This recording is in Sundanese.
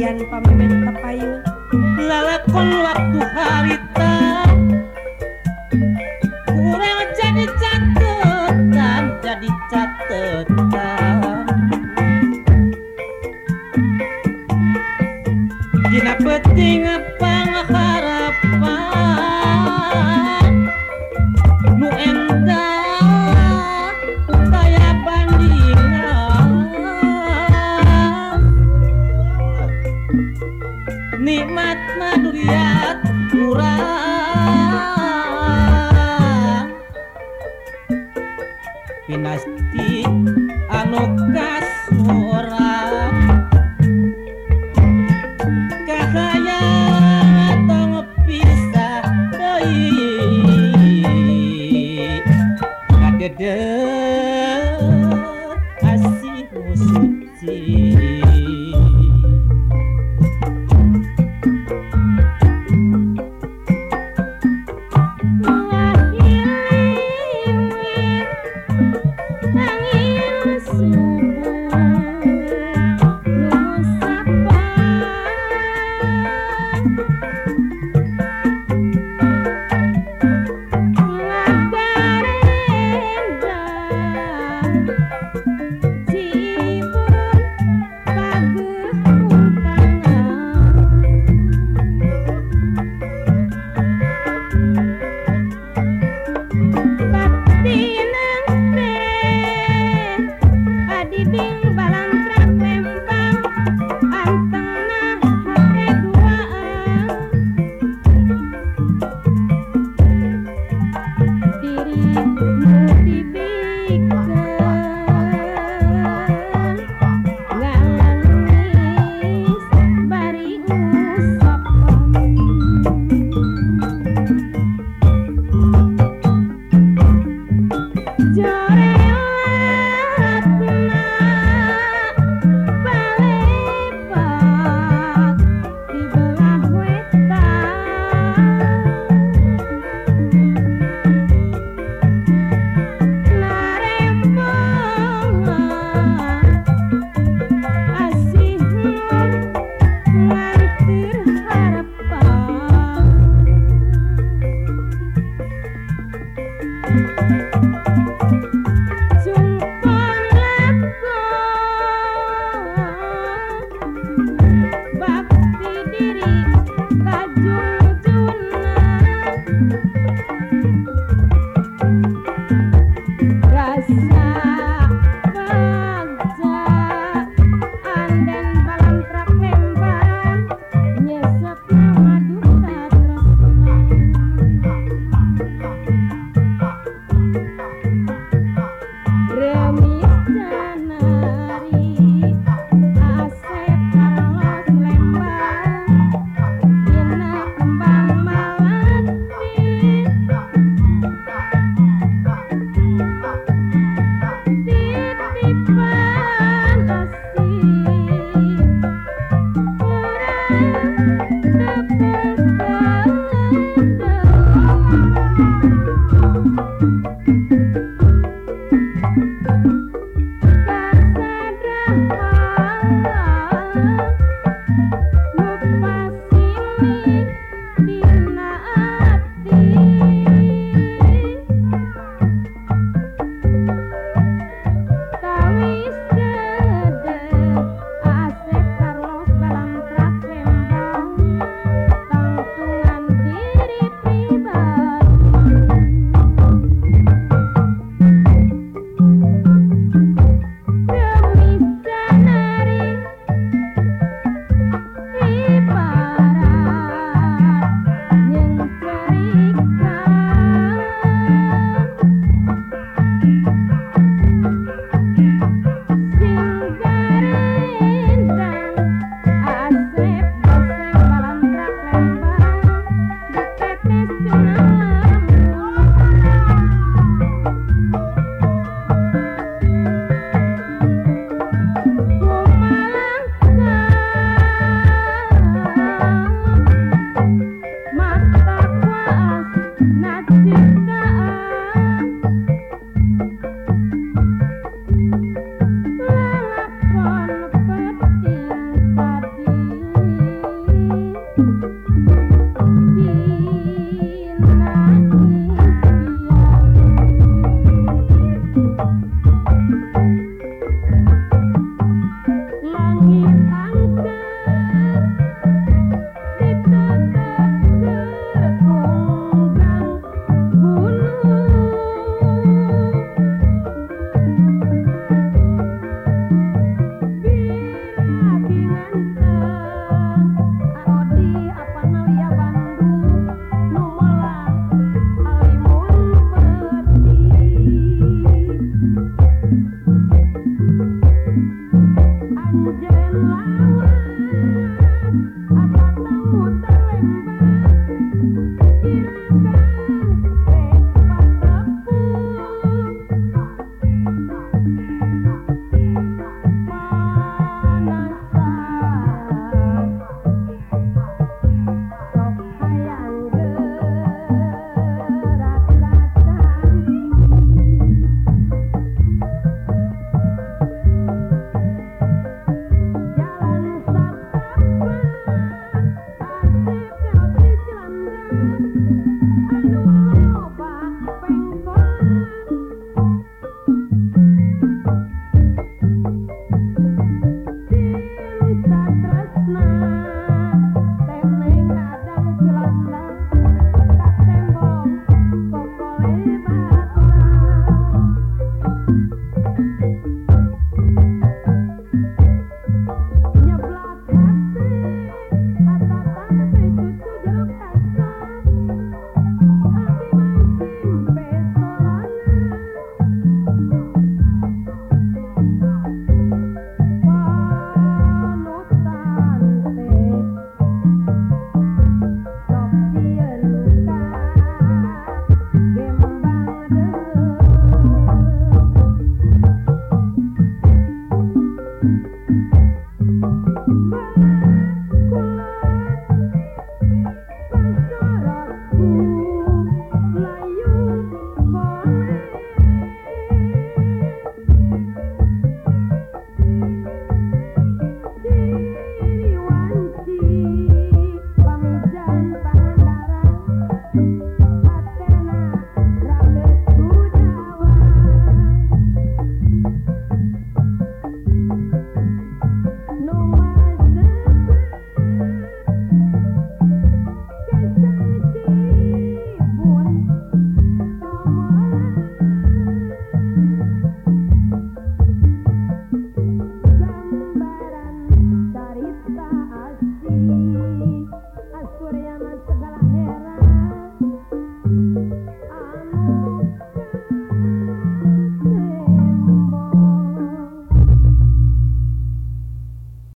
kalian pamimen papayun lalakon waktu harita kurang jadi catetan jadi catatan dina penting Gusti anu ka